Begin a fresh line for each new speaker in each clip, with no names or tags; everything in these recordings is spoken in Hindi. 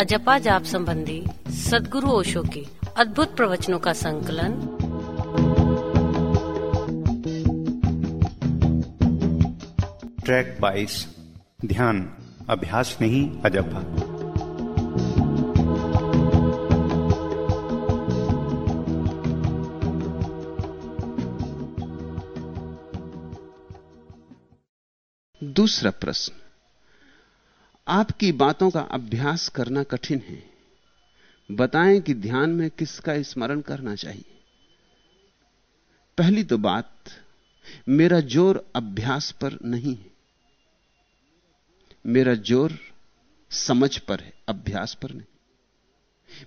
अजपा जाप संबंधी सदगुरु ओशो के अद्भुत प्रवचनों का संकलन।
ट्रैक 22 ध्यान। अभ्यास नहीं अजपा।
दूसरा प्रश्न। आपकी बातों का अभ्यास करना कठिन है। बताएँ कि ध्यान में किसका स्मरण करना चाहिए। पहली तो बात, मेरा ज़ोर अभ्यास पर नहीं है। मेरा ज़ोर समझ पर है, अभ्यास पर नहीं।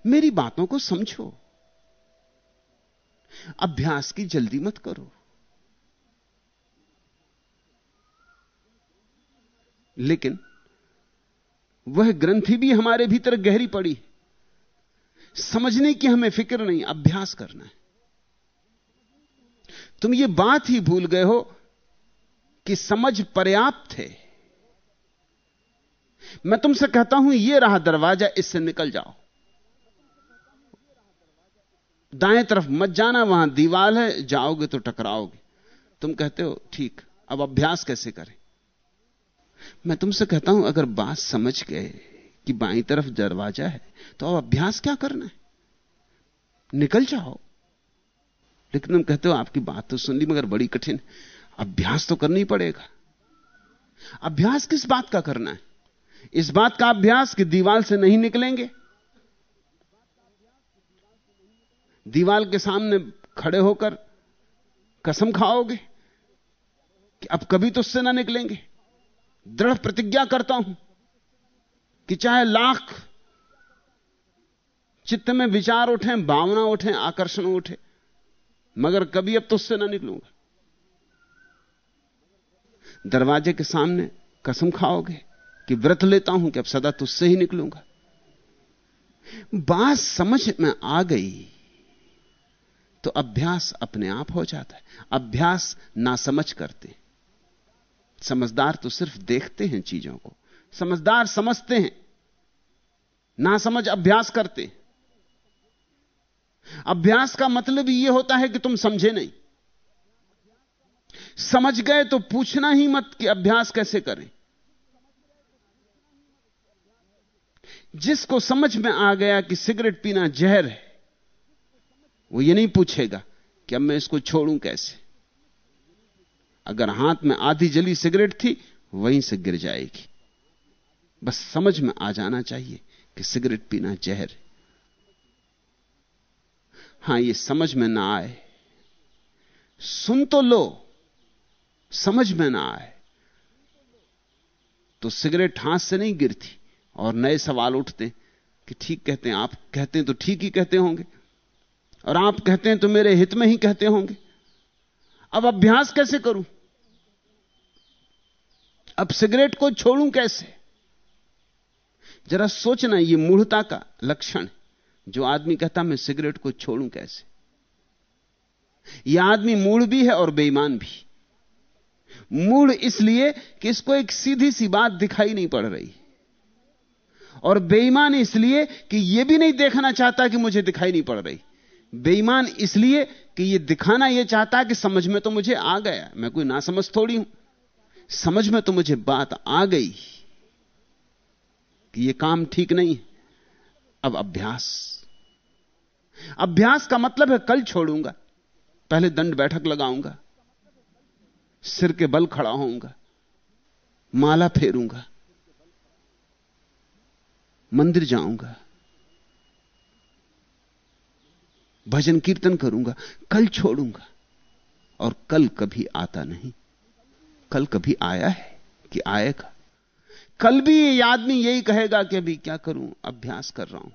मेरी बातों को समझो। अभ्यास की जल्दी मत करो। लेकिन वह ग्रंथि भी हमारे भीतर गहरी पड़ी। समझने की हमें फ़िक्र नहीं, अभ्यास करना है। तुम ये बात ही भूल गए हो कि समझ पर्याप्त है। मैं तुमसे कहता हूँ यह रहा दरवाज़ा, इससे निकल जाओ। दाएँ तरफ़ मत जाना, वहाँ दीवार है, जाओगे तो टकराओगे। तुम कहते हो, ठीक, अब अभ्यास कैसे करें? मैं तुमसे कहता हूँ, अगर बात समझ गए कि बाई तरफ़ दरवाज़ा है तो अब अभ्यास क्या करना है? निकल जाओ। लेकिन तुम कहते हो, आपकी बात तो सुन ली, मगर बड़ी कठिन। अभ्यास तो करना ही पड़ेगा। अभ्यास किस बात का करना है? इस बात का अभ्यास कि दीवाल से नहीं निकलेंगे? दीवाल के सामने खड़े होकर कसम खाओगे कि अब कभी तो उससे ना निकलेंगे? दृढ़ प्रतिज्ञा करता हूँ कि चाहे लाख चित्त में विचार उठे, भावना उठे, आकर्षण उठे, मगर कभी अब तो उससे ना निकलूँगा। दरवाजे के सामने कसम खाओगे कि व्रत लेता हूँ कि अब सदा तुझसे ही निकलूँगा। बात समझ में आ गई तो अभ्यास अपने आप हो जाता है। अभ्यास ना समझ करते। समझदार तो सिर्फ़ देखते हैं चीज़ों को। समझदार समझते हैं, ना समझ अभ्यास करते। अभ्यास का मतलब यह होता है कि तुम समझे नहीं। समझ गए तो पूछना ही मत कि अभ्यास कैसे करें। जिसको समझ में आ गया कि सिगरेट पीना जहर है, वो ये नहीं पूछेगा कि अब मैं इसको छोड़ूं कैसे। अगर हाथ में आधी जली सिगरेट थी, वहीं से गिर जाएगी। बस समझ में आ जाना चाहिए कि सिगरेट पीना जहर है। हाँ, ये समझ में ना आए। सुन तो लो, समझ में ना आए। तो सिगरेट हाथ से नहीं गिरती, और नए सवाल उठते कि ठीक कहते हैं, आप कहते हैं तो ठीक ही कहते होंगे, और आप कहते हैं तो मेरे हित में ही कहते होंगे। अब अभ्यास कैसे करूँ? अब सिगरेट को छोड़ूं कैसे? जरा सोचना ये मूढ़ता का लक्षण जो आदमी कहता, मैं सिगरेट को छोड़ूं कैसे? यह आदमी मूढ़ भी है और बेईमान भी। मूढ़ इसलिए कि इसको एक सीधी सी बात दिखाई नहीं पड़ रही और बेईमान इसलिए कि यह भी नहीं देखना चाहता कि मुझे दिखाई नहीं पड़ रही। बेईमान इसलिए कि यह दिखाना यह चाहता कि समझ में तो मुझे आ गया। मैं कोई ना समझ थोड़ी हूँ। समझ में तो मुझे बात आ गई कि यह काम ठीक नहीं है। अब अभ्यास। अभ्यास का मतलब है कल छोड़ूँगा, पहले दंड बैठक लगाऊँगा, सिर के बल खड़ा होऊँगा, माला फेरूँगा, मंदिर जाऊँगा, भजन कीर्तन करूँगा, कल छोड़ूँगा और कल कभी आता नहीं। कल कभी आया है कि आएगा? कल भी ये आदमी यही कहेगा कि अभी क्या करूँ? अभ्यास कर रहा हूँ।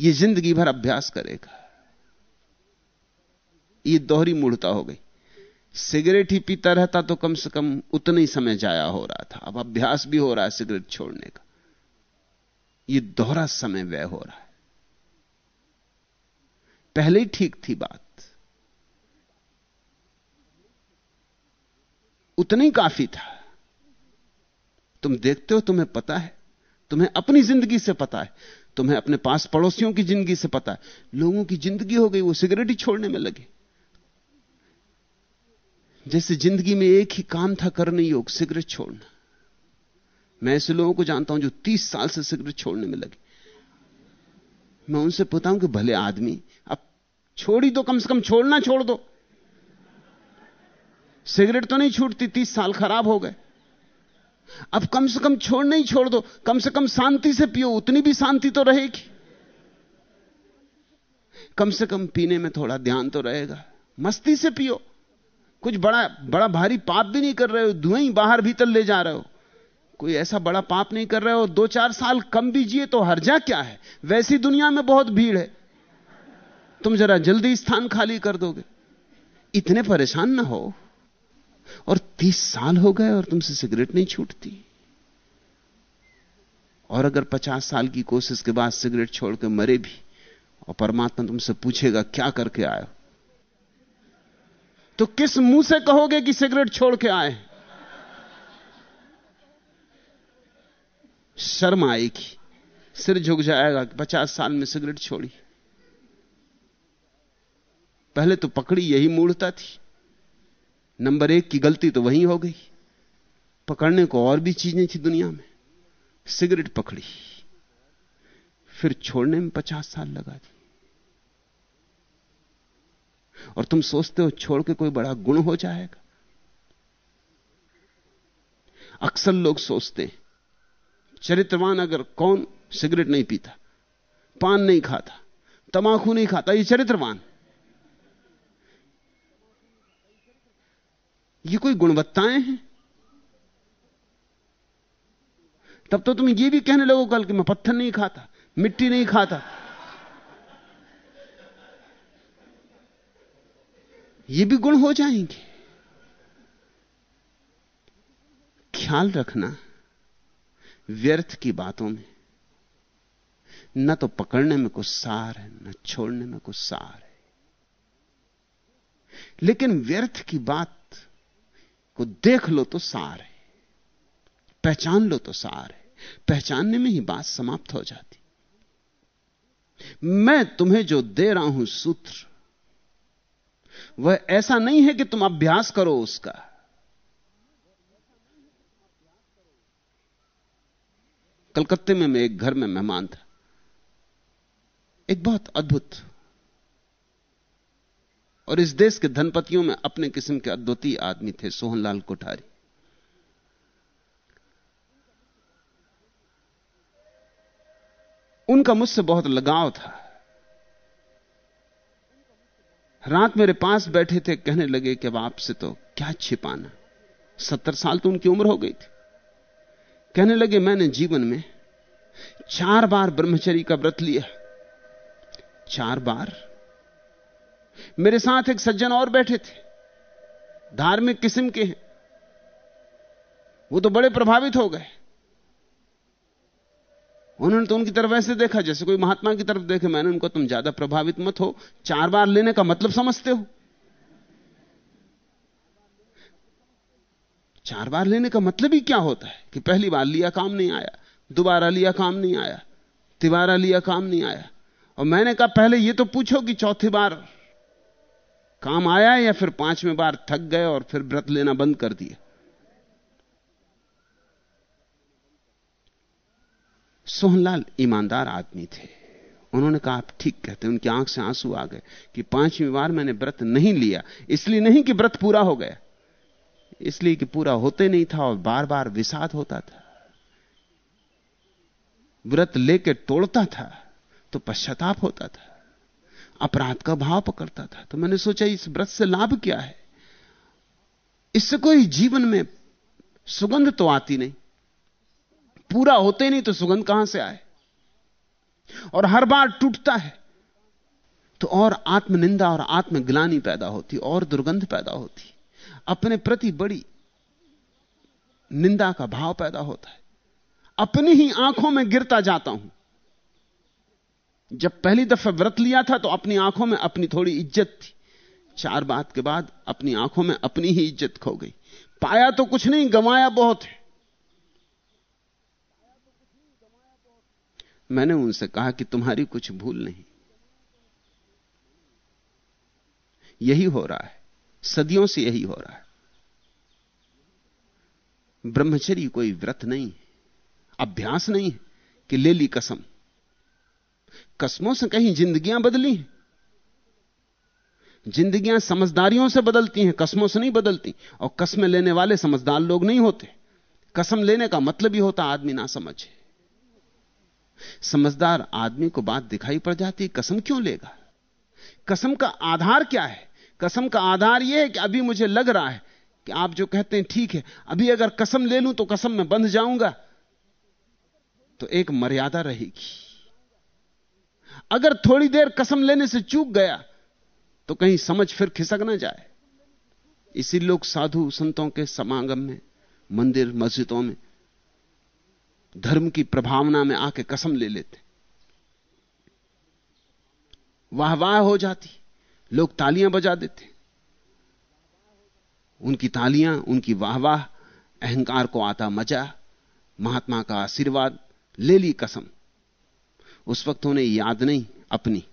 ये ज़िंदगी भर अभ्यास करेगा। ये दोहरी मूढ़ता हो गई। सिगरेट ही पीता रहता तो कम से कम उतना ही समय जाया हो रहा था। अब अभ्यास भी हो रहा है सिगरेट छोड़ने का। यह दोहरा समय व्यय हो रहा है। पहले ही ठीक थी बात। उतना ही काफ़ी था। तुम देखते हो, तुम्हें पता है। तुम्हें अपनी ज़िंदगी से पता है। तुम्हें अपने पास पड़ोसियों की ज़िंदगी से पता है। लोगों की ज़िंदगी हो गई, वो सिगरेट ही छोड़ने में लगे। जैसे ज़िंदगी में एक ही काम था, करने योग, सिगरेट छोड़ना। मैं ऐसे लोगों को जानता हूँ जो तीस साल से सिगरेट छोड़ने में लगे। मैं उनसे पूछता हूँ कि भले आदमी, अब छोड़ी तो कम से कम छोड़ना छोड़ दो। सिगरेट तो नहीं छूटती, तीस साल खराब हो गए। अब कम से कम छोड़ नहीं छोड़ दो, कम से कम शांति से पियो, उतनी भी शांति तो रहेगी। कम से कम पीने में थोड़ा ध्यान तो रहेगा। मस्ती से पियो। कुछ बड़ा बड़ा भारी पाप भी नहीं कर रहे हो, धुएँ ही बाहर भीतर ले जा रहे हो। कोई ऐसा बड़ा पाप नहीं कर रहे हो, दो चार साल कम भी जिए तो हर्जा क्या है? वैसी दुनिया में बहुत भीड़ है। तुम जरा जल्दी स्थान खाली कर दोगे। इतने परेशान ना हो। और तीस साल हो गए और तुमसे सिगरेट नहीं छूटती। और अगर पचास साल की कोशिश के बाद सिगरेट छोड़कर मरे भी, और परमात्मा तुमसे पूछेगा, क्या करके आए तो किस मुँह से कहोगे कि सिगरेट छोड़ के आए? शर्म आएगी। सिर झुक जाएगा कि पचास साल में सिगरेट छोड़ी। पहले तो पकड़ी, यही मूर्ता थी। नंबर एक की गलती तो वही हो गई। पकड़ने को और भी चीज़ें थी दुनिया में। सिगरेट पकड़ी। फिर छोड़ने में पचास साल लगा दी और तुम सोचते हो छोड़ के कोई बड़ा गुण हो जाएगा। अक्सर लोग सोचते हैं, चरित्रवान अगर कौन सिगरेट नहीं पीता, पान नहीं खाता, तमाकू नहीं खाता, ये चरित्रवान। ये कोई गुणवत्ताएँ हैं? तब तो तुम ये भी कहने लगो कल कि मैं पत्थर नहीं खाता, मिट्टी नहीं खाता। ये भी गुण हो जाएँगे। ख्याल रखना व्यर्थ की बातों में। न तो पकड़ने में कुछ सार है, न छोड़ने में कुछ सार है। लेकिन व्यर्थ की बात को देख लो तो सार है। पहचान लो तो सार है। पहचानने में ही बात समाप्त हो जाती। मैं तुम्हें जो दे रहा हूँ सूत्र, वह ऐसा नहीं है कि तुम अभ्यास करो उसका। कलकत्ते में मैं एक घर में मेहमान था। एक बहुत अद्भुत और इस देश के धनपतियों में अपने किस्म के अद्वितीय आदमी थे, सोहनलाल कोठारी। उनका मुझसे बहुत लगाव था। रात मेरे पास बैठे थे, कहने लगे कि अब आपसे तो क्या छिपाना। सत्तर साल तो उनकी उम्र हो गई थी। कहने लगे, मैंने जीवन में चार बार ब्रह्मचरी का व्रत लिया। चार बार मेरे साथ एक सज्जन और बैठे थे। धार्मिक किस्म के हैं। वो तो बड़े प्रभावित हो गए। उन्होंने तो उनकी तरफ़ ऐसे देखा, जैसे कोई महात्मा की तरफ़ देखे, मैंने उनको, तुम ज़्यादा प्रभावित मत हो, चार बार लेने का मतलब समझते हो। चार बार लेने का मतलब ही क्या होता है? कि पहली बार लिया, काम नहीं आया। दोबारा लिया, काम नहीं आया। तिबारा लिया, काम नहीं आया। और मैंने कहा, पहले यह तो पूछो कि चौथी बार काम आया या फिर पाँचवें बार थक गए और फिर व्रत लेना बंद कर दिया? सोहनलाल ईमानदार आदमी थे। उन्होंने कहा, आप ठीक कहते उनकी आँख से आँसू आ गए कि पांचवी बार मैंने व्रत नहीं लिया, इसलिए नहीं कि व्रत पूरा हो गया। इसलिए कि पूरा होते नहीं था और बार बार विषाद होता था। व्रत लेके तोड़ता था तो पश्चाताप होता था। अपराध का भाव पकड़ता था। तो मैंने सोचा, इस व्रत से लाभ क्या है? इससे कोई जीवन में सुगंध तो आती नहीं। पूरा होते नहीं तो सुगंध कहाँ से आए? और हर बार टूटता है। तो और आत्मनिंदा और आत्मग्लानी पैदा होती, और दुर्गंध पैदा होती। अपने प्रति बड़ी निंदा का भाव पैदा होता है। अपनी ही आँखों में गिरता जाता हूँ। जब पहली दफ़ा व्रत लिया था तो अपनी आँखों में अपनी थोड़ी इज़्ज़त थी। चार बात के बाद अपनी आँखों में अपनी ही इज़्ज़त खो गई। पाया तो कुछ नहीं, गंवाया बहुत है। मैंने उनसे कहा कि तुम्हारी कुछ भूल नहीं। यही हो रहा है। सदियों से यही हो रहा है। ब्रह्मचर्य कोई व्रत नहीं अभ्यास नहीं कि ले ली कसम। कसमों से कहीं जिंदगियाँ बदली हैं। जिंदगियाँ समझदारियों से बदलती हैं, कसमों से नहीं बदलती। और कसमें लेने वाले समझदार लोग नहीं होते। कसम लेने का मतलब ही होता आदमी ना समझे। समझदार आदमी को बात दिखाई पड़ जाती कसम क्यों लेगा? कसम का आधार क्या है? कसम का आधार यह है कि अभी मुझे लग रहा है कि आप जो कहते हैं ठीक है, अभी अगर कसम ले लूँ तो कसम में बंध जाऊँगा तो एक मर्यादा रहेगी। अगर थोड़ी देर कसम लेने से चूक गया तो कहीं समझ फिर खिसक ना जाए। इसी लोग साधु संतों के समागम में, मंदिर, मस्जिदों में, धर्म की प्रभावना में आके कसम ले लेते। वाह वाह हो जाती, लोग तालियाँ बजा देते। उनकी तालियाँ, उनकी वाह वाह, अहंकार को आता मज़ा, महात्मा का आशीर्वाद, ले ली कसम। उस वक्त उन्हें याद नहीं, अपनी,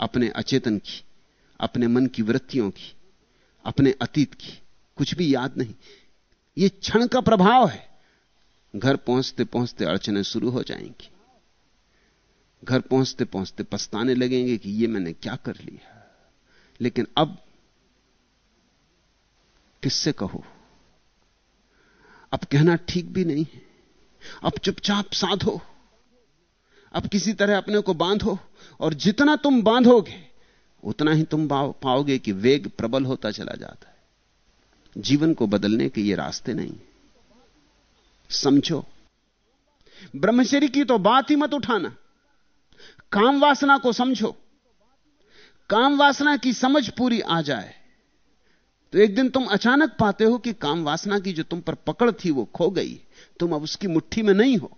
अपने अचेतन की, अपने मन की वृत्तियों की, अपने अतीत की, कुछ भी याद नहीं। यह क्षण का प्रभाव है। घर पहुँचते पहुँचते अड़चने शुरू हो जाएँगी। घर पहुँचते पहुँचते पछताने लगेंगे कि यह मैंने क्या कर लिया। लेकिन अब किससे कहो? अब कहना ठीक भी नहीं है। अब चुपचाप साधो। अब किसी तरह अपने को बांधो, और जितना तुम बांधोगे, उतना ही तुम पाओगे कि वेग प्रबल होता चला जाता है। जीवन को बदलने के ये रास्ते नहीं समझो, ब्रह्मचर्य की तो बात ही मत उठाना। काम वासना को समझो। काम वासना की समझ पूरी आ जाए। तो एक दिन तुम अचानक पाते हो कि काम वासना की जो तुम पर पकड़ थी वो खो गई। तुम अब उसकी मुट्ठी में नहीं हो।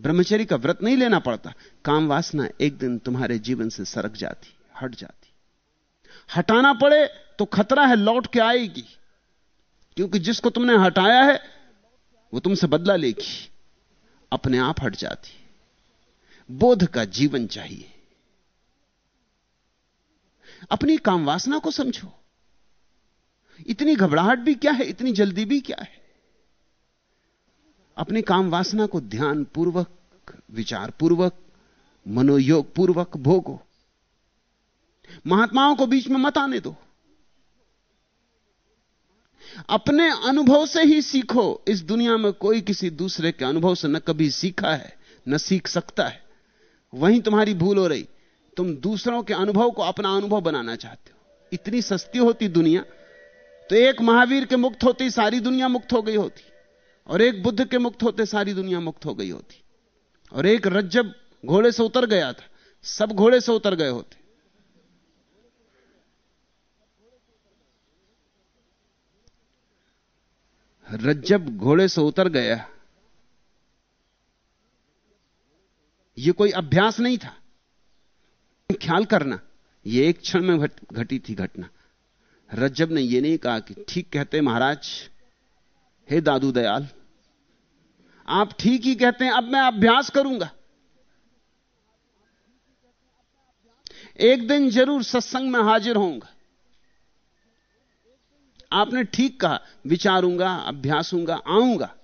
ब्रह्मचर्य का व्रत नहीं लेना पड़ता। काम वासना एक दिन तुम्हारे जीवन से सरक जाती, हट जाती। हटाना पड़े तो खतरा है, लौट के आएगी। क्योंकि जिसको तुमने हटाया है, वो तुमसे बदला लेगी। अपने आप हट जाती। बोध का जीवन चाहिए। अपनी काम वासना को समझो। इतनी घबराहट भी क्या है, इतनी जल्दी भी क्या है? अपनी काम वासना को ध्यान पूर्वक विचार पूर्वक मनोयोग पूर्वक भोगो। महात्माओं को बीच में मत आने दो। अपने अनुभव से ही सीखो। इस दुनिया में कोई किसी दूसरे के अनुभव से न कभी सीखा है, न सीख सकता है। वहीं तुम्हारी भूल हो रही। तुम दूसरों के अनुभव को अपना अनुभव बनाना चाहते हो। इतनी सस्ती होती दुनिया तो एक महावीर के मुक्त होती सारी दुनिया मुक्त हो गई होती। और एक बुद्ध के मुक्त होते सारी दुनिया मुक्त हो गई होती। और एक रज्जब घोड़े से उतर गया था, सब घोड़े से उतर गए होते। रज्जब घोड़े से उतर गया। यह कोई अभ्यास नहीं था। ख्याल करना यह एक क्षण में घटी थी घटना। रज्जब ने यह नहीं कहा कि, ठीक कहते महाराज हे दादू दयाल, आप ठीक ही कहते हैं, अब मैं अभ्यास करूँगा। एक दिन ज़रूर सत्संग में हाजिर होऊँगा। आपने ठीक कहा, विचारूँगा, अभ्यासूँगा, आऊँगा।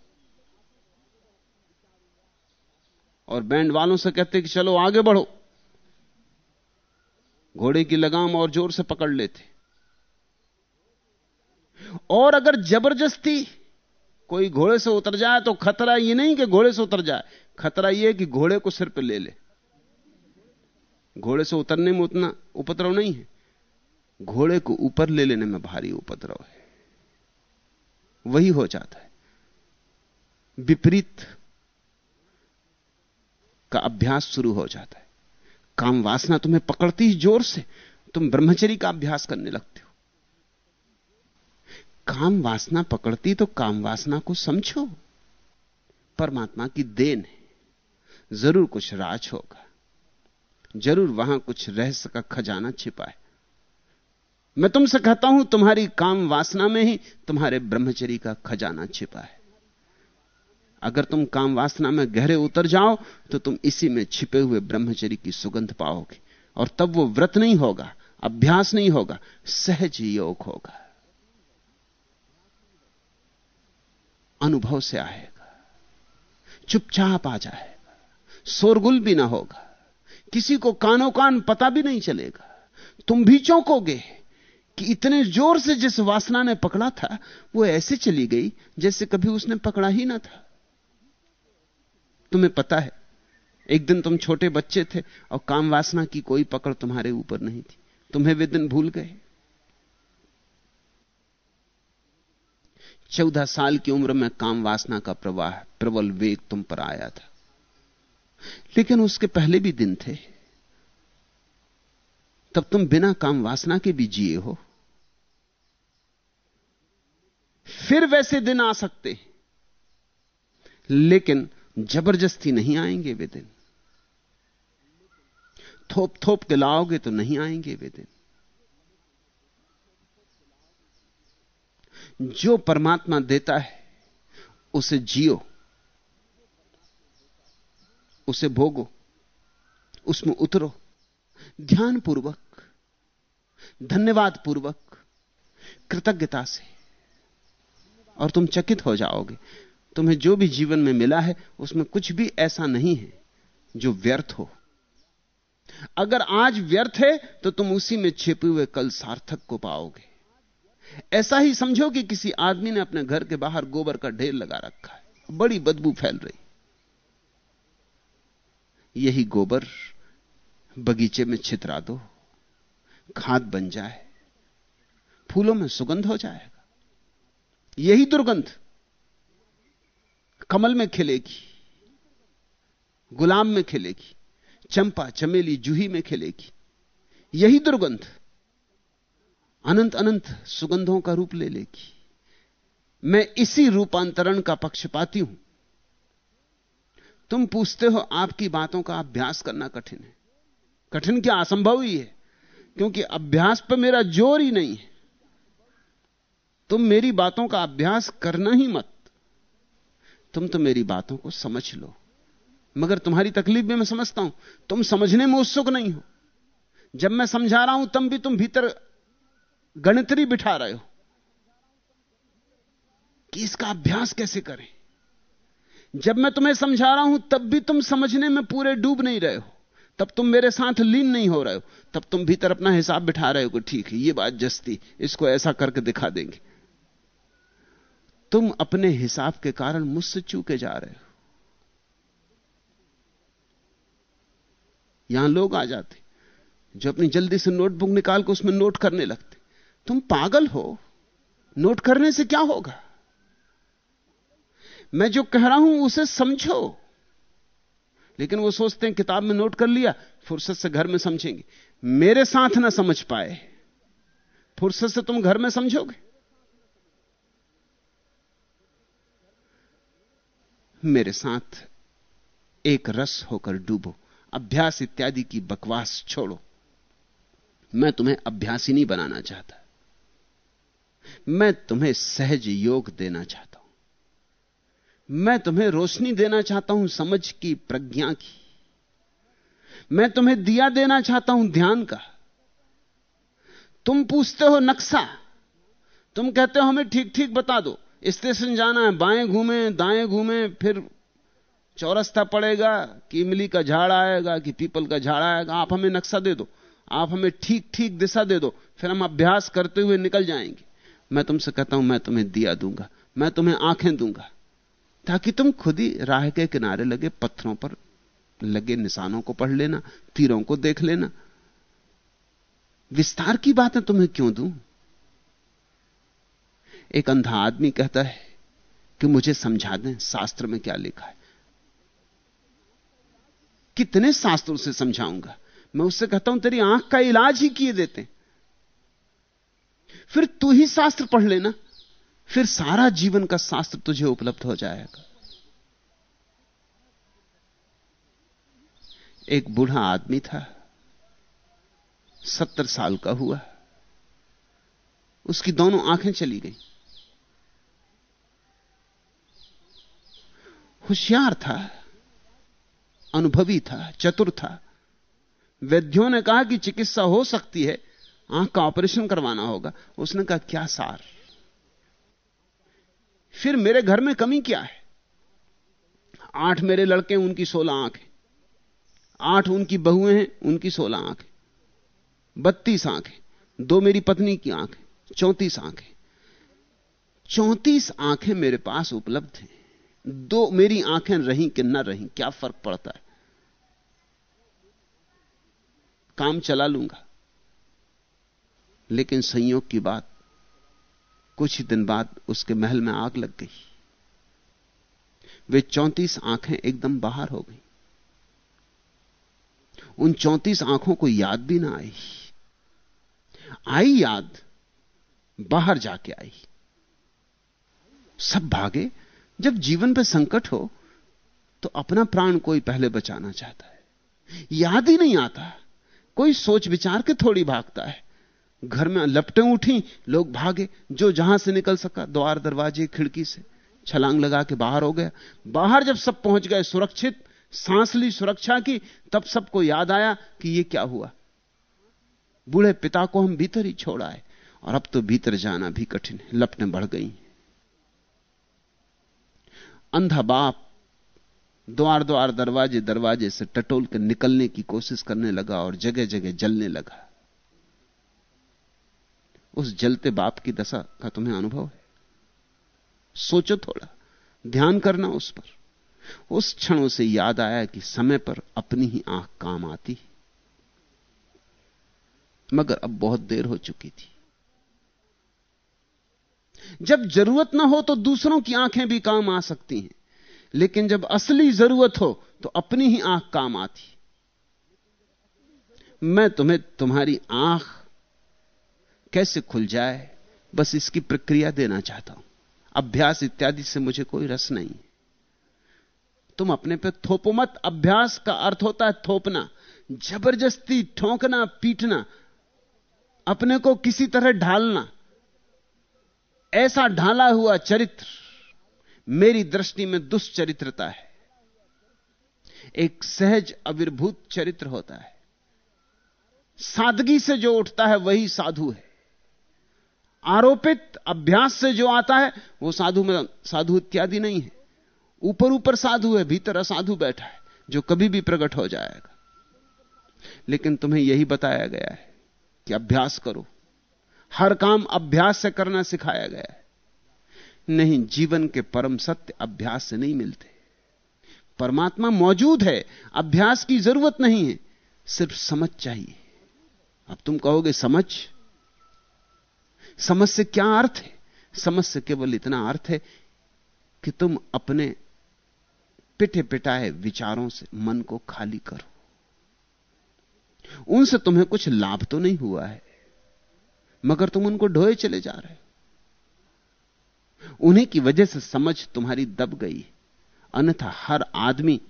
और बैंड वालों से कहते कि चलो आगे बढ़ो। घोड़े की लगाम और ज़ोर से पकड़ लेते। और अगर ज़बरदस्ती कोई घोड़े से उतर जाए तो खतरा यह नहीं कि घोड़े से उतर जाए। खतरा यह कि घोड़े को सिर पर ले ले। घोड़े से उतरने में उतना उपद्रव नहीं है। घोड़े को ऊपर ले लेने में भारी उपद्रव है। वही हो जाता है। विपरीत का अभ्यास शुरू हो जाता है। काम वासना तुम्हें पकड़ती ही ज़ोर से। तुम ब्रह्मचरी का अभ्यास करने लगते हो। काम वासना पकड़ती तो काम वासना को समझो। परमात्मा की देन है। ज़रूर कुछ राज होगा। ज़रूर वहाँ कुछ रहस्य का खजाना छिपा है। मैं तुमसे कहता हूँ, तुम्हारी काम वासना में ही तुम्हारे ब्रह्मचरी का खजाना छिपा है। अगर तुम काम वासना में गहरे उतर जाओ तो तुम इसी में छिपे हुए ब्रह्मचरी की सुगंध पाओगे। और तब वो व्रत नहीं होगा, अभ्यास नहीं होगा, सहज योग होगा। अनुभव से आएगा। चुपचाप आ जाएगा। शोरगुल भी ना होगा। किसी को कानो कान पता भी नहीं चलेगा। तुम भी चौंकोगे कि इतने ज़ोर से जिस वासना ने पकड़ा था, वो ऐसे चली गई जैसे कभी उसने पकड़ा ही ना था। तुम्हें पता है, एक दिन तुम छोटे बच्चे थे और काम वासना की कोई पकड़ तुम्हारे ऊपर नहीं थी। तुम्हें वे दिन भूल गए। चौदह साल की उम्र में काम वासना का प्रवाह, प्रबल वेग तुम पर आया था। लेकिन उसके पहले भी दिन थे। तब तुम बिना काम वासना के भी जिए हो। फिर वैसे दिन आ सकते लेकिन ज़बरदस्ती नहीं आएँगे वे दिन। थोप थोप के लाओगे तो नहीं आएँगे वे दिन। जो परमात्मा देता है, उसे जियो, उसे भोगो, उसमें उतरो। ध्यान पूर्वक धन्यवाद पूर्वक कृतज्ञता से। और तुम चकित हो जाओगे। तुम्हें जो भी जीवन में मिला है, उसमें कुछ भी ऐसा नहीं है जो व्यर्थ हो। अगर आज व्यर्थ है तो तुम उसी में छिपे हुए कल सार्थक को पाओगे। ऐसा ही समझो कि किसी आदमी ने अपने घर के बाहर गोबर का ढेर लगा रखा है। बड़ी बदबू फैल रही। यही गोबर बगीचे में छितरा दो, खाद बन जाए, फूलों में सुगंध हो जाएगा। यही दुर्गंध कमल में खिलेगी, गुलाम में खिलेगी, चंपा, चमेली, जूही में खिलेगी। यही दुर्गंध अनंत अनंत सुगंधों का रूप ले लेगी। मैं इसी रूपांतरण का पक्षपाती हूँ। तुम पूछते हो आपकी बातों का अभ्यास करना कठिन है। कठिन क्या असंभव ही है, क्योंकि अभ्यास पर मेरा ज़ोर ही नहीं है। तुम मेरी बातों का अभ्यास करना ही मत। तुम तो मेरी बातों को समझ लो। मगर तुम्हारी तकलीफ़ भी मैं समझता हूँ। तुम समझने में उत्सुक नहीं हो। जब मैं समझा रहा हूँ, तब भी तुम भीतर गणितरी बिठा रहे हो कि इसका अभ्यास कैसे करें? जब मैं तुम्हें समझा रहा हूँ, तब भी तुम समझने में पूरे डूब नहीं रहे हो। तब तुम मेरे साथ लीन नहीं हो रहे हो। तब तुम भीतर अपना हिसाब बिठा रहे हो ठीक है, ये बात जस्ती, इसको ऐसा करके दिखा देंगे। तुम अपने हिसाब के कारण मुझसे चूके जा रहे हो। यहाँ लोग आ जाते जो अपनी जल्दी से नोटबुक निकाल कर उसमें नोट करने लगते तुम पागल हो, नोट करने से क्या होगा? मैं जो कह रहा हूँ उसे समझो। लेकिन वो सोचते हैं, किताब में नोट कर लिया, फुर्सत से घर में समझेंगे। मेरे साथ ना समझ पाए, फुर्सत से तुम घर में समझोगे? मेरे साथ एक रस होकर डूबो, अभ्यास इत्यादि की बकवास छोड़ो। मैं तुम्हें अभ्यासी नहीं बनाना चाहता। मैं तुम्हें सहज योग देना चाहता हूँ। मैं तुम्हें रोशनी देना चाहता हूँ समझ की प्रज्ञा की। मैं तुम्हें दिया देना चाहता हूँ ध्यान का। तुम पूछते हो नक्शा। तुम कहते हो हमें ठीक ठीक बता दो। स्टेशन जाना है, बाएँ घूमे, दाएँ घूमे, फिर चौरस्ता पड़ेगा कि इमली का झाड़ आएगा, कि पीपल का झाड़ आएगा। आप हमें नक्शा दे दो। आप हमें ठीक ठीक दिशा दे दो। फिर हम अभ्यास करते हुए निकल जाएँगे। मैं तुमसे कहता हूँ, मैं तुम्हें दिया दूँगा, मैं तुम्हें आँखें दूँगा, ताकि तुम खुद ही राह के किनारे लगे, पत्थरों पर लगे, निशानों को पढ़ लेना, तीरों को देख लेना। विस्तार की बातें तुम्हें क्यों दूँ? एक अंधा आदमी कहता है कि मुझे समझा दें, शास्त्र में क्या लिखा है। कितने शास्त्रों से समझाऊँगा? मैं उससे कहता हूँ, तेरी आँख का इलाज ही किए देते फिर तू ही शास्त्र पढ़ लेना। फिर सारा जीवन का शास्त्र तुझे उपलब्ध हो जाएगा। एक बूढ़ा आदमी था, सत्तर साल का हुआ। उसकी दोनों आँखें चली गई। होशियार था, अनुभवी था, चतुर था। वैद्यों ने कहा कि चिकित्सा हो सकती है आँख का ऑपरेशन करवाना होगा। उसने कहा, क्या सार? फिर मेरे घर में कमी क्या है? आठ मेरे लड़के उनकी सोलह आँखें। आठ उनकी बहुएँ हैं, उनकी सोलह आँखें। बत्तीस आँखें। दो मेरी पत्नी की आँखें। चौंतीस आँखें। चौंतीस आँखें मेरे पास उपलब्ध हैं। दो मेरी आँखें रहीं कि न रहीं, क्या फ़र्क पड़ता है? काम चला लूँगा। लेकिन संयोग की बात, कुछ ही दिन बाद उसके महल में आग लग गई। वे चौंतीस आँखें एकदम बाहर हो गई। उन चौंतीस आँखों को याद भी ना आई। आई याद, बाहर जाके आई। सब भागे। जब जीवन पर संकट हो तो अपना प्राण कोई पहले बचाना चाहता है। याद ही नहीं आता। कोई सोच विचार के थोड़ी भागता है। घर में लपटें उठी, लोग भागे, जो जहाँ से निकल सका, द्वार दरवाजे, खिड़की से, छलांग लगा के बाहर हो गया। बाहर जब सब पहुँच गए सुरक्षित, सांस ली सुरक्षा की, तब सबको याद आया कि यह क्या हुआ। बूढ़े पिता को हम भीतर ही छोड़ा है और अब तो भीतर जाना भी कठिन है, लपटें बढ़ गई। अंधा बाप द्वार द्वार दरवाजे दरवाजे से टटोल कर निकलने की कोशिश करने लगा और जगह जगह जलने लगा। उस जलते बाप की दशा का तुम्हें अनुभव है? सोचो थोड़ा, ध्यान करना उस पर। उस क्षणों से याद आया कि समय पर अपनी ही आँख काम आती मगर अब बहुत देर हो चुकी थी। जब ज़रूरत ना हो तो दूसरों की आँखें भी काम आ सकती हैं। लेकिन जब असली ज़रूरत हो तो अपनी ही आँख काम आती मैं तुम्हें तुम्हारी आँख कैसे खुल जाए, बस इसकी प्रक्रिया देना चाहता हूँ। अभ्यास इत्यादि से मुझे कोई रस नहीं। तुम अपने पे थोपो मत। अभ्यास का अर्थ होता है थोपना। ज़बरदस्ती ठोंकना, पीटना। अपने को किसी तरह ढालना। ऐसा ढाला हुआ चरित्र मेरी दृष्टि में दुष्चरित्रता है। एक सहज अविर्भूत चरित्र होता है। सादगी से जो उठता है, वही साधु है। आरोपित अभ्यास से जो आता है, वो साधु में, साधु इत्यादि नहीं है। ऊपर ऊपर साधु है, भीतर असाधु बैठा है, जो कभी भी प्रकट हो जाएगा। लेकिन तुम्हें यही बताया गया है कि अभ्यास करो। हर काम अभ्यास से करना सिखाया गया है। नहीं, जीवन के परम सत्य अभ्यास से नहीं मिलते। परमात्मा मौजूद है, अभ्यास की ज़रूरत नहीं है, सिर्फ़ समझ चाहिए। अब तुम कहोगे, समझ? समझ से क्या अर्थ है? समझ से केवल इतना अर्थ है कि तुम अपने पिटे पिटाए विचारों से मन को खाली करो। उनसे तुम्हें कुछ लाभ तो नहीं हुआ है, मगर तुम उनको ढोए चले जा रहे हो। उन्हीं की वजह से समझ तुम्हारी दब गई अन्यथा हर आदमी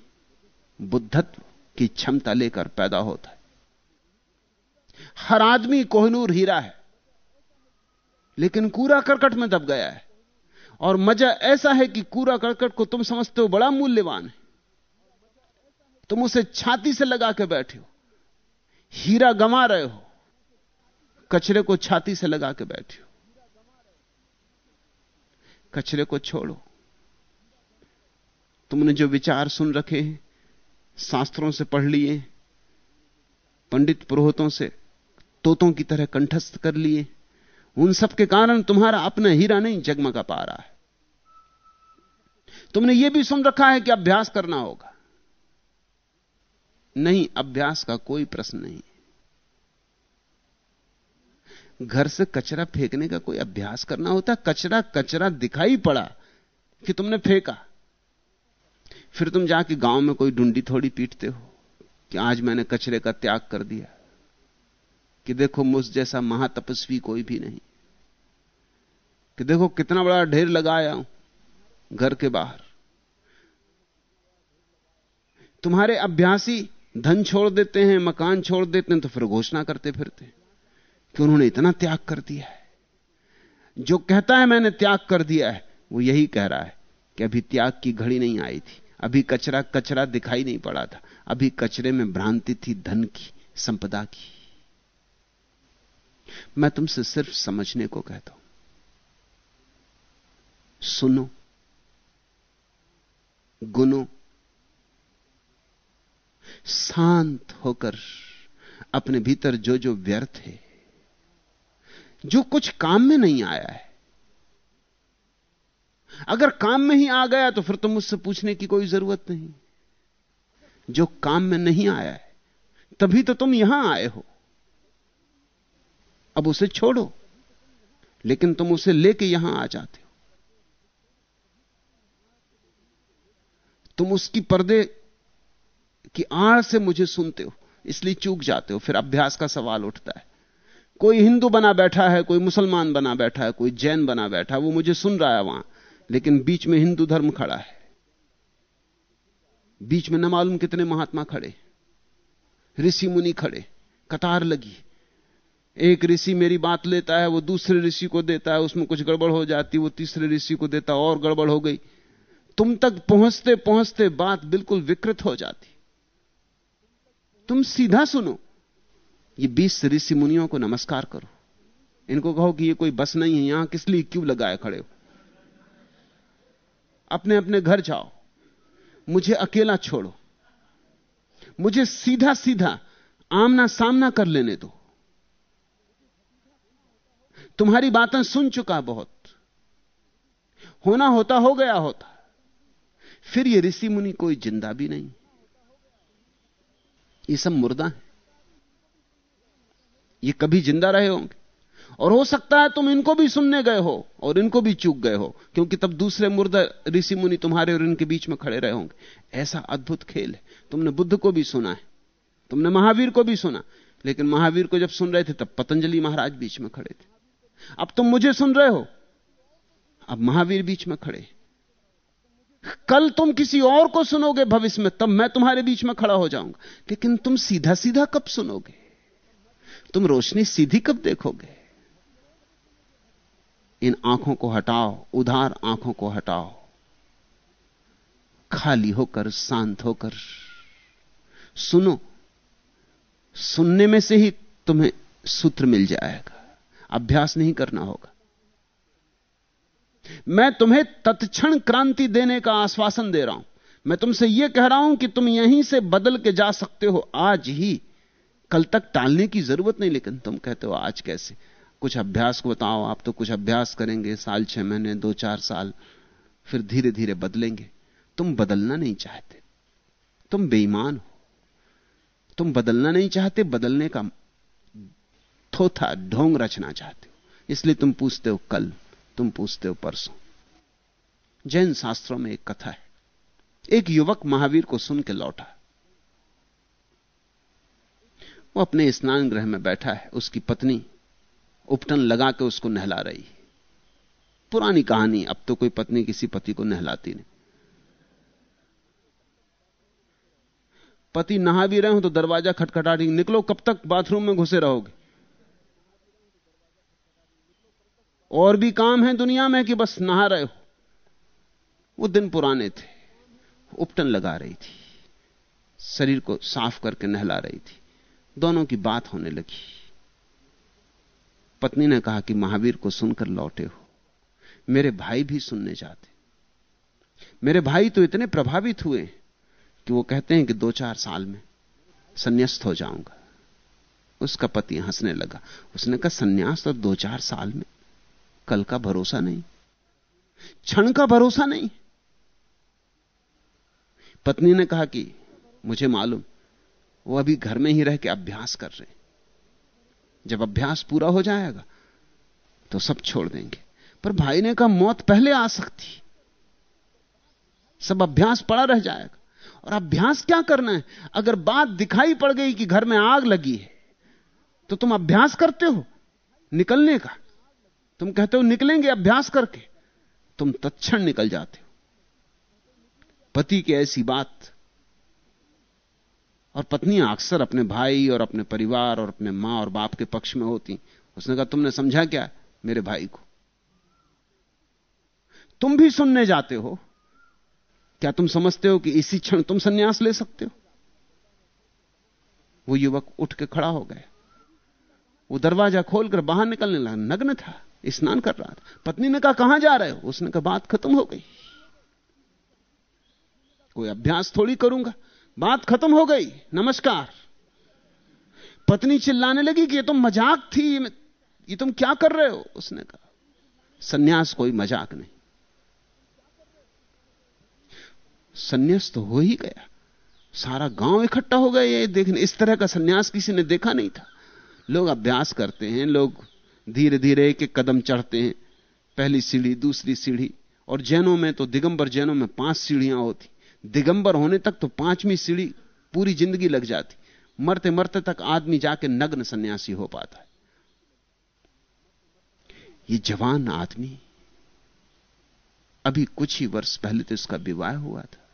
बुद्धत्व की क्षमता लेकर पैदा होता है। हर आदमी कोहनूर हीरा है। लेकिन कूड़ा करकट में दब गया है। और मज़ा ऐसा है कि कूड़ा करकट को तुम समझते हो बड़ा मूल्यवान है। तुम उसे छाती से लगा के बैठे हो। हीरा गंवा रहे हो। कचरे को छाती से लगा के बैठे हो। कचरे को छोड़ो। तुमने जो विचार सुन रखे हैं, शास्त्रों से पढ़ लिए, पंडित पुरोहितों से, तोतों की तरह कंठस्थ कर लिए उन सब के कारण तुम्हारा अपना हीरा नहीं जगमगा पा रहा है। तुमने यह भी सुन रखा है कि अभ्यास करना होगा। नहीं, अभ्यास का कोई प्रश्न नहीं। घर से कचरा फेंकने का कोई अभ्यास करना होता, कचरा कचरा दिखाई पड़ा कि तुमने फेंका। फिर तुम जाके गाँव में कोई डुंडी थोड़ी पीटते हो कि आज मैंने कचरे का त्याग कर दिया। कि देखो मुझ जैसा महातपस्वी कोई भी नहीं। कि देखो कितना बड़ा ढेर लगाया हूँ घर के बाहर। तुम्हारे अभ्यासी धन छोड़ देते हैं, मकान छोड़ देते हैं तो फिर घोषणा करते फिरते कि उन्होंने इतना त्याग कर दिया है। जो कहता है मैंने त्याग कर दिया है, वो यही कह रहा है कि अभी त्याग की घड़ी नहीं आई थी। अभी कचरा कचरा दिखाई नहीं पड़ा था। अभी कचरे में भ्रांति थी, धन की, संपदा की। मैं तुमसे सिर्फ़ समझने को कहता हूँ। सुनो, गुनो, शांत होकर अपने भीतर जो जो व्यर्थ है, जो कुछ काम में नहीं आया है, अगर काम में ही आ गया तो फिर तो मुझसे पूछने की कोई ज़रूरत नहीं। जो काम में नहीं आया है, तभी तो तुम यहाँ आए हो। अब उसे छोड़ो। लेकिन तुम उसे लेके यहाँ आ जाते हो। तुम उसकी पर्दे की आड़ से मुझे सुनते हो, इसलिए चूक जाते हो। फिर अभ्यास का सवाल उठता है। कोई हिंदू बना बैठा है, कोई मुसलमान बना बैठा है, कोई जैन बना बैठा है, वो मुझे सुन रहा है वहाँ। लेकिन बीच में हिंदू धर्म खड़ा है। बीच में न मालूम कितने महात्मा खड़े। ऋषि मुनि खड़े। कतार लगी। एक ऋषि मेरी बात लेता है, वो दूसरे ऋषि को देता है, उसमें कुछ गड़बड़ हो जाती, वो तीसरे ऋषि को देता, और गड़बड़ हो गई। तुम तक पहुँचते पहुँचते बात बिल्कुल विकृत हो जाती। तुम सीधा सुनो, ये बीस ऋषि मुनियों को नमस्कार करो। इनको कहो कि ये कोई बस नहीं है, यहाँ किस लिए क्यों लगाए खड़े हो? अपने अपने घर जाओ। मुझे अकेला छोड़ो। मुझे सीधा सीधा आमना सामना कर लेने दो। तुम्हारी बातें सुन चुका बहुत। होना होता, हो गया होता। फिर ये ऋषि मुनि कोई ज़िंदा भी नहीं। ये सब मुर्दा है। ये कभी ज़िंदा रहे होंगे। और हो सकता है तुम इनको भी सुनने गए हो और इनको भी चूक गए हो, क्योंकि तब दूसरे मुर्दा ऋषि मुनि तुम्हारे और इनके बीच में खड़े रहे होंगे। ऐसा अद्भुत खेल है। तुमने बुद्ध को भी सुना है। तुमने महावीर को भी सुना। लेकिन महावीर को जब सुन रहे थे, तब पतंजलि महाराज बीच में खड़े थे। अब तुम मुझे सुन रहे हो। अब महावीर बीच में खड़े। कल तुम किसी और को सुनोगे भविष्य में, तब मैं तुम्हारे बीच में खड़ा हो जाऊँगा। लेकिन तुम सीधा सीधा कब सुनोगे? तुम रोशनी सीधी कब देखोगे? इन आँखों को हटाओ उधार आँखों को हटाओ। खाली होकर, शांत होकर। सुनो, सुनने में से ही तुम्हें सूत्र मिल जाएगा। अभ्यास नहीं करना होगा। मैं तुम्हें तत्क्षण क्रांति देने का आश्वासन दे रहा हूँ। मैं तुमसे यह कह रहा हूँ कि तुम यहीं से बदल के जा सकते हो। आज ही कल तक टालने की ज़रूरत नहीं, लेकिन तुम कहते हो, आज कैसे? कुछ अभ्यास को बताओ, आप तो कुछ अभ्यास करेंगे, साल छह महीने, दो चार साल, फिर धीरे धीरे बदलेंगे। तुम बदलना नहीं चाहते। तुम बेईमान हो। तुम बदलना नहीं चाहते, बदलने का थोथा ढोंग रचना चाहते हो। इसलिए तुम पूछते हो कल, तुम पूछते हो परसों। जैन शास्त्रों में एक कथा है। एक युवक महावीर को सुन के लौटा। वो अपने स्नान गृह में बैठा है। उसकी पत्नी उपटन लगा के उसको नहला रही पुरानी कहानी, अब तो कोई पत्नी किसी पति को नहलाती नहीं। पति नहा भी रहे हो तो दरवाज़ा खटखटा निकलो, कब तक बाथरूम में घुसे रहोगे? और भी काम है दुनिया में कि बस नहा रहे हो। वो दिन पुराने थे। उपटन लगा रही थी। शरीर को साफ़ करके नहला रही थी। दोनों की बात होने लगी। पत्नी ने कहा कि महावीर को सुनकर लौटे हो। मेरे भाई भी सुनने जाते। मेरे भाई तो इतने प्रभावित हुए कि वो कहते हैं कि दो चार साल में संन्यास्त हो जाऊँगा। उसका पति हंसने लगा। उसने कहा, संन्यास और दो चार साल में कल का भरोसा नहीं, क्षण का भरोसा नहीं। पत्नी ने कहा कि मुझे मालूम, वो अभी घर में ही रह के अभ्यास कर रहे जब अभ्यास पूरा हो जाएगा तो सब छोड़ देंगे। पर भाई ने कहा, मौत पहले आ सकती। सब अभ्यास पड़ा रह जाएगा। और अभ्यास क्या करना है? अगर बात दिखाई पड़ गई कि घर में आग लगी है तो तुम अभ्यास करते हो निकलने का। तुम कहते हो निकलेंगे अभ्यास करके, तुम तत्क्षण निकल जाते हो। पति की ऐसी बात, और पत्नियाँ अक्सर अपने भाई और अपने परिवार और अपने माँ और बाप के पक्ष में होती। उसने कहा, तुमने समझा क्या मेरे भाई को? तुम भी सुनने जाते हो। क्या तुम समझते हो कि इसी क्षण तुम सन्यास ले सकते हो? वो युवक उठ के खड़ा हो गया। वो दरवाज़ा खोलकर बाहर निकलने लगा। नग्न था। स्नान कर रहा था। पत्नी ने कहा, कहाँ जा रहे हो? उसने कहा, बात खत्म हो गई। कोई अभ्यास थोड़ी करूँगा। बात खत्म हो गई। नमस्कार। पत्नी चिल्लाने लगी कि, ये तो मज़ाक थी। ये तुम क्या कर रहे हो? उसने कहा, सन्यास कोई मज़ाक नहीं। सन्यास तो हो ही गया। सारा गाँव इकट्ठा हो गया ये देखने। इस तरह का सन्यास किसी ने देखा नहीं था। लोग अभ्यास करते हैं, लोग धीरे धीरे एक एक कदम चढ़ते हैं। पहली सीढ़ी, दूसरी सीढ़ी। और जैनों में तो दिगंबर जैनों में पाँच सीढ़ियाँ होती। दिगंबर होने तक तो पांचवी सीढ़ी पूरी ज़िंदगी लग जाती। मरते मरते तक आदमी जाके नग्न सन्यासी हो पाता है। ये जवान आदमी, अभी कुछ ही वर्ष पहले तो इसका विवाह हुआ था।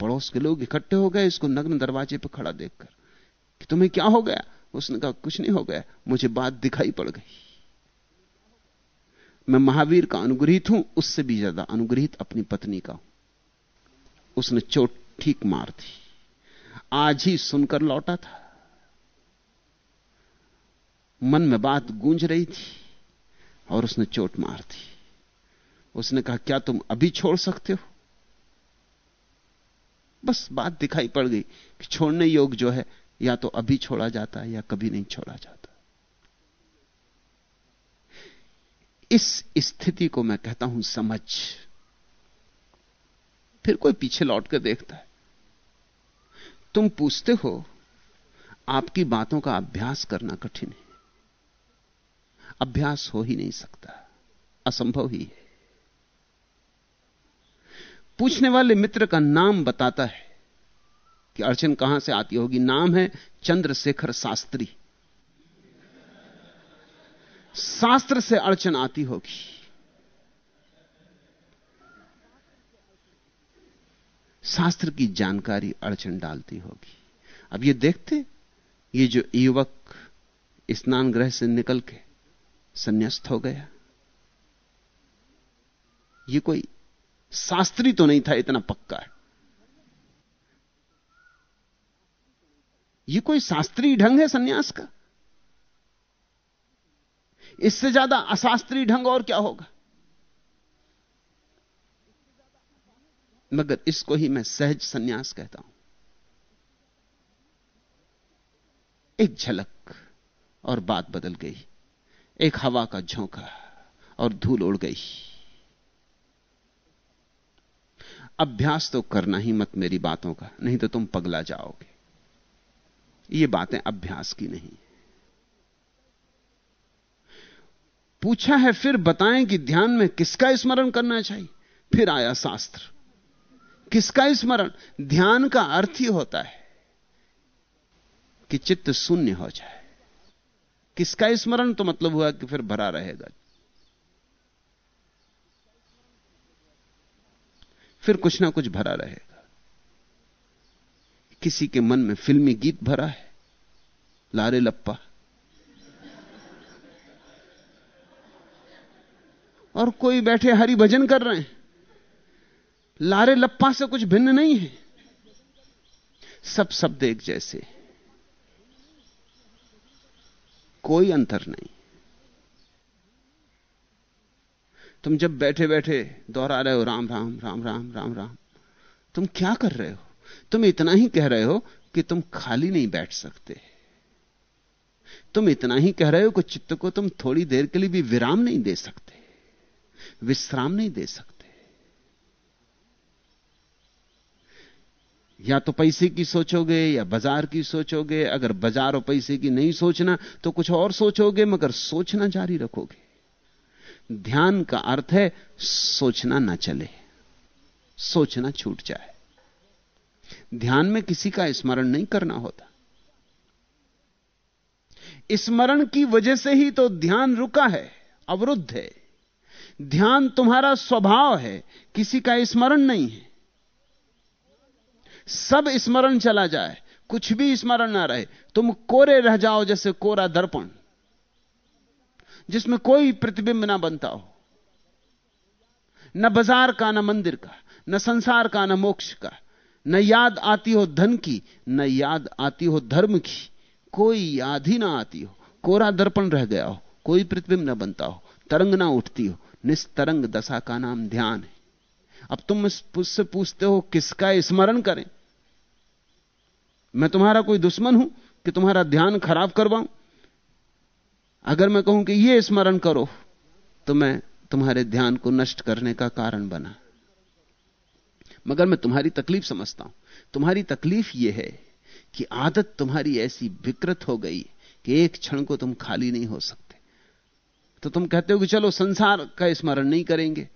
पड़ोस के लोग इकट्ठे हो गए, इसको नग्न दरवाजे पर खड़ा देखकर कि तुम्हें क्या हो गया? उसने कहा, कुछ नहीं हो गया, मुझे बात दिखाई पड़ गई। मैं महावीर का अनुग्रहित हूँ, उससे भी ज़्यादा अनुग्रहित अपनी पत्नी का हूँ। उसने चोट ठीक मार दी। आज ही सुनकर लौटा था। मन में बात गूंज रही थी और उसने चोट मार दी। उसने कहा, क्या तुम अभी छोड़ सकते हो? बस बात दिखाई पड़ गई कि छोड़ने योग जो है या तो अभी छोड़ा जाता है या कभी नहीं छोड़ा जाता। इस स्थिति को मैं कहता हूँ समझ। फिर कोई पीछे लौट कर देखता है। तुम पूछते हो, आपकी बातों का अभ्यास करना कठिन है। अभ्यास हो ही नहीं सकता, असंभव ही है। पूछने वाले मित्र का नाम बताता है। कि अड़चन कहाँ से आती होगी? नाम है चंद्रशेखर शास्त्री। शास्त्र से अड़चन आती होगी। शास्त्र की जानकारी अड़चन डालती होगी। अब ये देखते, ये जो युवक स्नान ग्रह से निकल के संन्यास्त हो गया। ये कोई शास्त्री तो नहीं था, इतना पक्का है। ये कोई शास्त्रीय ढंग है सन्यास का? इससे ज़्यादा अशास्त्रीय ढंग और क्या होगा? मगर इसको ही मैं सहज सन्यास कहता हूँ। एक झलक और बात बदल गई। एक हवा का झोंका और धूल उड़ गई। अभ्यास तो करना ही मत मेरी बातों का, नहीं तो तुम पगला जाओगे। ये बातें अभ्यास की नहीं। पूछा है, फिर बताएँ कि ध्यान में किसका स्मरण करना चाहिए? फिर आया शास्त्र। किसका स्मरण? ध्यान का अर्थ ही होता है कि चित्त शून्य हो जाए। किसका स्मरण? तो मतलब हुआ कि फिर भरा रहेगा। फिर कुछ ना कुछ भरा रहेगा। किसी के मन में फिल्मी गीत भरा है? लारे लप्पा। और कोई बैठे हरि भजन कर रहे हैं? लारे लप्पा से कुछ भिन्न नहीं है। सब शब्द एक जैसे। कोई अंतर नहीं। तुम जब बैठे बैठे दोहरा रहे हो, राम राम राम राम राम राम। तुम क्या कर रहे हो? तुम इतना ही कह रहे हो कि तुम खाली नहीं बैठ सकते। तुम इतना ही कह रहे हो कि चित्त को तुम थोड़ी देर के लिए भी विराम नहीं दे सकते, विश्राम नहीं दे सकते। या तो पैसे की सोचोगे, या बाज़ार की सोचोगे, अगर बाज़ार और पैसे की नहीं सोचना तो कुछ और सोचोगे, मगर सोचना जारी रखोगे। ध्यान का अर्थ है सोचना ना चले, सोचना छूट जाए। ध्यान में किसी का स्मरण नहीं करना होता। स्मरण की वजह से ही तो ध्यान रुका है, अवरुद्ध है। ध्यान तुम्हारा स्वभाव है, किसी का स्मरण नहीं है। सब स्मरण चला जाए, कुछ भी स्मरण ना रहे, तुम कोरे रह जाओ जैसे कोरा दर्पण, जिसमें कोई प्रतिबिंब ना बनता हो। न बाज़ार का, न मंदिर का, न संसार का, न मोक्ष का न याद आती हो धन की, न याद आती हो धर्म की। कोई याद ही ना आती हो। कोरा दर्पण रह गया हो। कोई प्रतिबिंब न बनता हो। तरंग ना उठती हो। निस्तरंग दशा का नाम ध्यान है। अब तुम मुझसे पूछते हो, किसका स्मरण करें? मैं तुम्हारा कोई दुश्मन हूँ कि तुम्हारा ध्यान खराब करवाऊं? अगर मैं कहूँ कि यह स्मरण करो तो मैं तुम्हारे ध्यान को नष्ट करने का कारण बना। मगर मैं तुम्हारी तकलीफ़ समझता हूँ। तुम्हारी तकलीफ़ यह है कि आदत तुम्हारी ऐसी विकृत हो गई कि एक क्षण को तुम खाली नहीं हो सकते। तो तुम कहते हो कि चलो संसार का स्मरण नहीं करेंगे।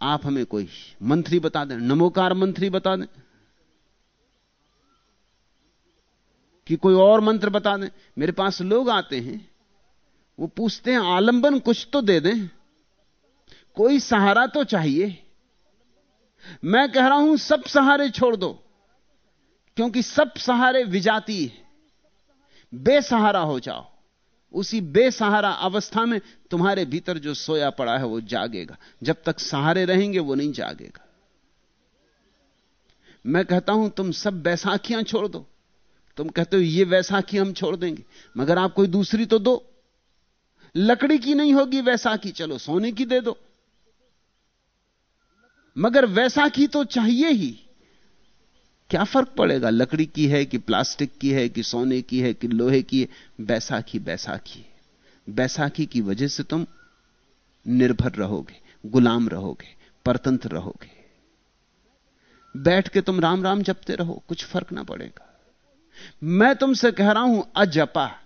आप हमें कोई मंत्री बता दें, नमोकार मंत्री बता दें, कि कोई और मंत्र बता दें। मेरे पास लोग आते हैं, वो पूछते हैं, आलंबन कुछ तो दे दें। कोई सहारा तो चाहिए। मैं कह रहा हूँ, सब सहारे छोड़ दो, क्योंकि सब सहारे विजाती है। बेसहारा हो जाओ। उसी बेसहारा अवस्था में तुम्हारे भीतर जो सोया पड़ा है, वो जागेगा। जब तक सहारे रहेंगे, वो नहीं जागेगा। मैं कहता हूँ, तुम सब बैसाखियाँ छोड़ दो। तुम कहते हो, ये वैसाखी हम छोड़ देंगे। मगर आप कोई दूसरी तो दो। लकड़ी की नहीं होगी, वैसाखी। चलो, सोने की दे दो। मगर वैसाखी तो चाहिए ही। क्या फ़र्क पड़ेगा? लकड़ी की है कि प्लास्टिक की है कि सोने की है कि लोहे की है? बैसाखी बैसाखी बैसाखी की वजह से तुम निर्भर रहोगे, गुलाम रहोगे, परतंत्र रहोगे। बैठ के तुम राम राम जपते रहो, कुछ फ़र्क ना पड़ेगा। मैं तुमसे कह रहा हूँ, अजपा।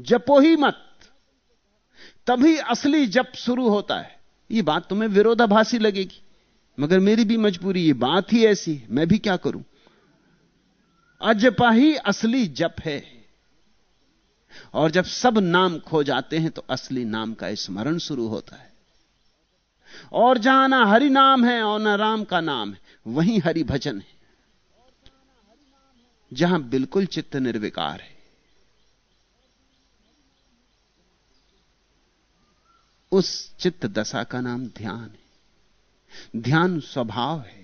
जपो ही मत। तभी असली जप शुरू होता है। यह बात तुम्हें विरोधाभासी लगेगी। मगर मेरी भी मजबूरी, ये बात ही ऐसी मैं भी क्या करूँ? अजपा ही असली जप है। और जब सब नाम खो जाते हैं तो असली नाम का स्मरण शुरू होता है। और जहाँ ना हरि नाम है, और ना राम का नाम है, वहीं हरि भजन है, जहाँ बिल्कुल चित्त निर्विकार है। उस चित्त दशा का नाम ध्यान है। ध्यान स्वभाव है।